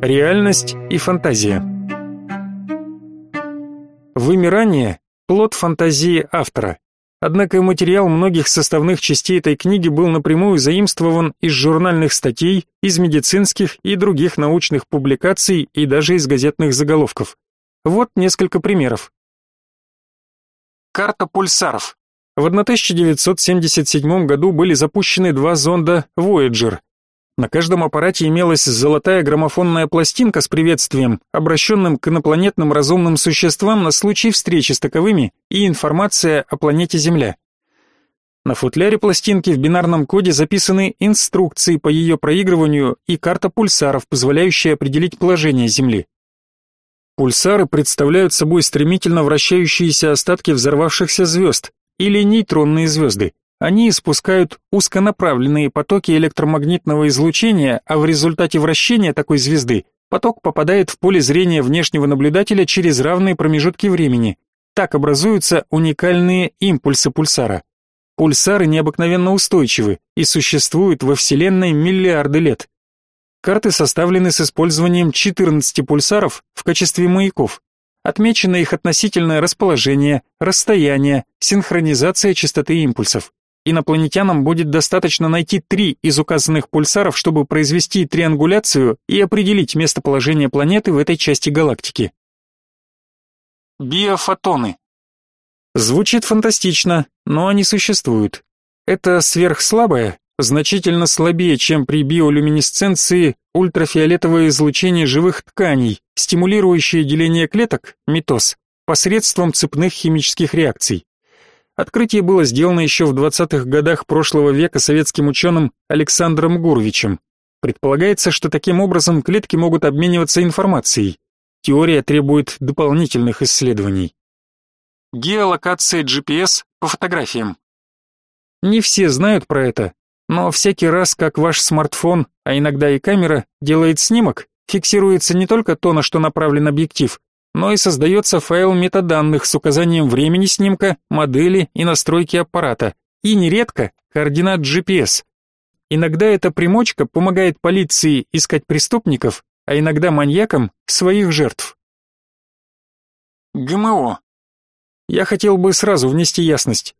Реальность и фантазия. Вымирание – плод фантазии автора. Однако материал многих составных частей этой книги был напрямую заимствован из журнальных статей, из медицинских и других научных публикаций и даже из газетных заголовков. Вот несколько примеров. Карта пульсаров. В 1977 году были запущены два зонда Voyager. На каждом аппарате имелась золотая граммофонная пластинка с приветствием, обращенным к инопланетным разумным существам на случай встречи с таковыми, и информация о планете Земля. На футляре пластинки в бинарном коде записаны инструкции по ее проигрыванию и карта пульсаров, позволяющая определить положение Земли. Пульсары представляют собой стремительно вращающиеся остатки взорвавшихся звезд или нейтронные звезды. Они испускают узконаправленные потоки электромагнитного излучения, а в результате вращения такой звезды поток попадает в поле зрения внешнего наблюдателя через равные промежутки времени. Так образуются уникальные импульсы пульсара. Пульсары необыкновенно устойчивы и существуют во Вселенной миллиарды лет. Карты составлены с использованием 14 пульсаров в качестве маяков. Отмечено их относительное расположение, расстояние, синхронизация частоты импульсов. Инопланетянам будет достаточно найти три из указанных пульсаров, чтобы произвести триангуляцию и определить местоположение планеты в этой части галактики. Биофотоны. Звучит фантастично, но они существуют. Это сверхслабое, значительно слабее, чем при биолюминесценции, ультрафиолетовое излучение живых тканей, стимулирующее деление клеток, митоз, посредством цепных химических реакций. Открытие было сделано еще в 20-х годах прошлого века советским ученым Александром Гуровичем. Предполагается, что таким образом клетки могут обмениваться информацией. Теория требует дополнительных исследований. Геолокация GPS по фотографиям. Не все знают про это, но всякий раз, как ваш смартфон, а иногда и камера, делает снимок, фиксируется не только то, на что направлен объектив, но и создается файл метаданных с указанием времени снимка, модели и настройки аппарата, и нередко координат GPS. Иногда эта примочка помогает полиции искать преступников, а иногда маньякам своих жертв. ГМО. Я хотел бы сразу внести ясность.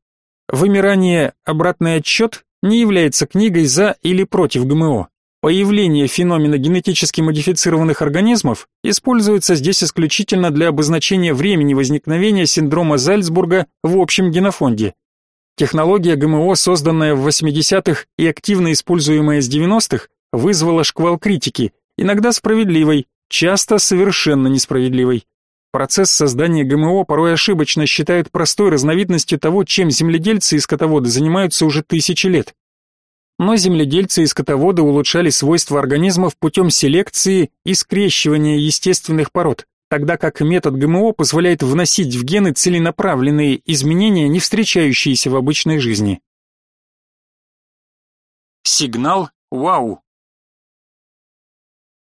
Вымирание «Обратный отчет» не является книгой за или против ГМО. Появление феномена генетически модифицированных организмов используется здесь исключительно для обозначения времени возникновения синдрома Зальцбурга в общем генофонде. Технология ГМО, созданная в 80-х и активно используемая с 90-х, вызвала шквал критики, иногда справедливой, часто совершенно несправедливой. Процесс создания ГМО порой ошибочно считают простой разновидностью того, чем земледельцы и скотоводы занимаются уже тысячи лет. Но земледельцы и скотоводы улучшали свойства организмов путем селекции и скрещивания естественных пород, тогда как метод ГМО позволяет вносить в гены целенаправленные изменения, не встречающиеся в обычной жизни. Сигнал «Вау»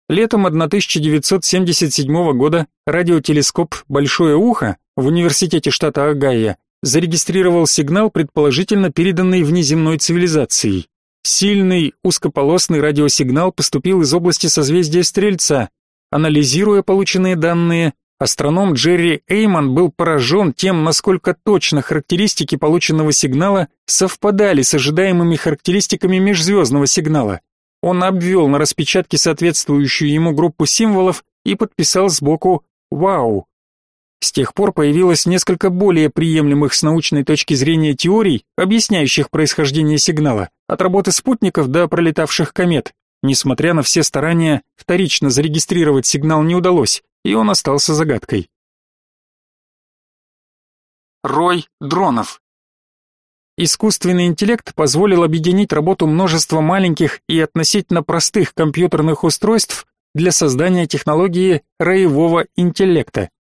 Летом 1977 года радиотелескоп «Большое ухо» в университете штата Огайо зарегистрировал сигнал, предположительно переданный внеземной цивилизацией. Сильный узкополосный радиосигнал поступил из области созвездия Стрельца. Анализируя полученные данные, астроном Джерри Эйман был поражен тем, насколько точно характеристики полученного сигнала совпадали с ожидаемыми характеристиками межзвездного сигнала. Он обвел на распечатке соответствующую ему группу символов и подписал сбоку «Вау». С тех пор появилось несколько более приемлемых с научной точки зрения теорий, объясняющих происхождение сигнала, от работы спутников до пролетавших комет. Несмотря на все старания, вторично зарегистрировать сигнал не удалось, и он остался загадкой. Рой дронов Искусственный интеллект позволил объединить работу множества маленьких и относительно простых компьютерных устройств для создания технологии роевого интеллекта.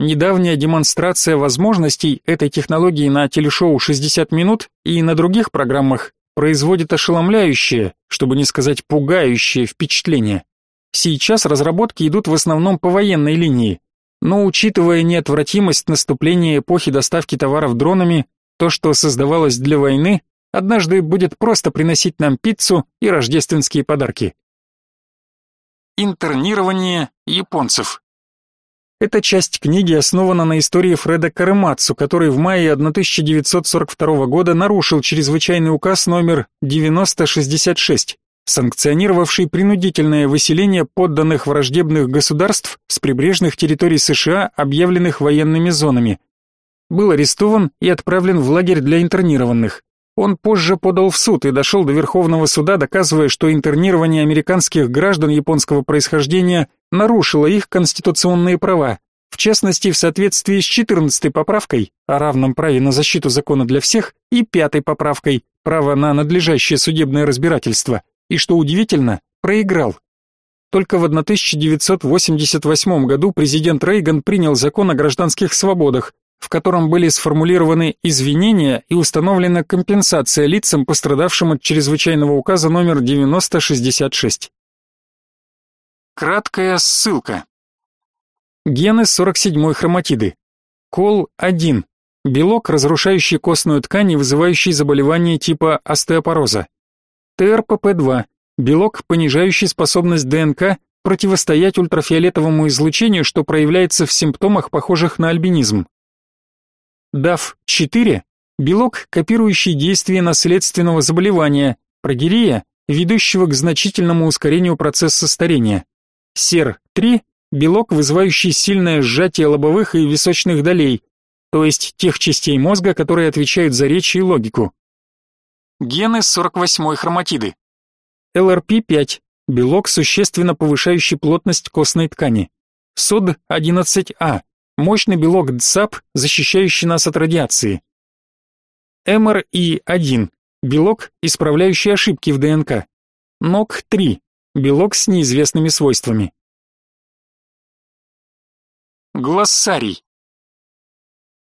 Недавняя демонстрация возможностей этой технологии на телешоу «60 минут» и на других программах производит ошеломляющее, чтобы не сказать пугающее впечатление. Сейчас разработки идут в основном по военной линии, но учитывая неотвратимость наступления эпохи доставки товаров дронами, то, что создавалось для войны, однажды будет просто приносить нам пиццу и рождественские подарки. Интернирование японцев. Эта часть книги основана на истории Фреда Каремацу, который в мае 1942 года нарушил чрезвычайный указ номер 9066, санкционировавший принудительное выселение подданных враждебных государств с прибрежных территорий США, объявленных военными зонами. Был арестован и отправлен в лагерь для интернированных. Он позже подал в суд и дошел до Верховного суда, доказывая, что интернирование американских граждан японского происхождения нарушило их конституционные права, в частности, в соответствии с 14 поправкой о равном праве на защиту закона для всех и пятой поправкой право на надлежащее судебное разбирательство, и, что удивительно, проиграл. Только в 1988 году президент Рейган принял закон о гражданских свободах, в котором были сформулированы извинения и установлена компенсация лицам, пострадавшим от чрезвычайного указа номер 9066. Краткая ссылка. Гены 47-й хроматиды. Кол-1. Белок, разрушающий костную ткань и вызывающий заболевания типа остеопороза. ТРПП-2. Белок, понижающий способность ДНК противостоять ультрафиолетовому излучению, что проявляется в симптомах, похожих на альбинизм. DAF4 – белок, копирующий действие наследственного заболевания, прогерия, ведущего к значительному ускорению процесса старения. SER3 – белок, вызывающий сильное сжатие лобовых и височных долей, то есть тех частей мозга, которые отвечают за речь и логику. Гены 48-й хроматиды. LRP5 – белок, существенно повышающий плотность костной ткани. SOD11A Мощный белок ДСАП, защищающий нас от радиации. МРИ-1 – белок, исправляющий ошибки в ДНК. НОК-3 – белок с неизвестными свойствами. Глоссарий.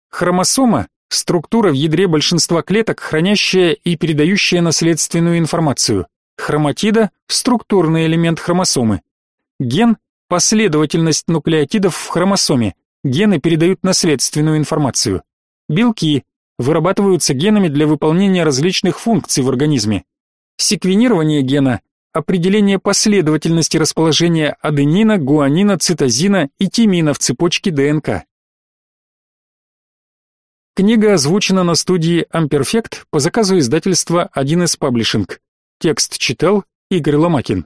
Хромосома – структура в ядре большинства клеток, хранящая и передающая наследственную информацию. Хроматида – структурный элемент хромосомы. Ген – последовательность нуклеотидов в хромосоме, Гены передают наследственную информацию. Белки вырабатываются генами для выполнения различных функций в организме. Секвенирование гена – определение последовательности расположения аденина, гуанина, цитозина и тимина в цепочке ДНК. Книга озвучена на студии Amperfect по заказу издательства 1С Publishing. Текст читал Игорь Ломакин.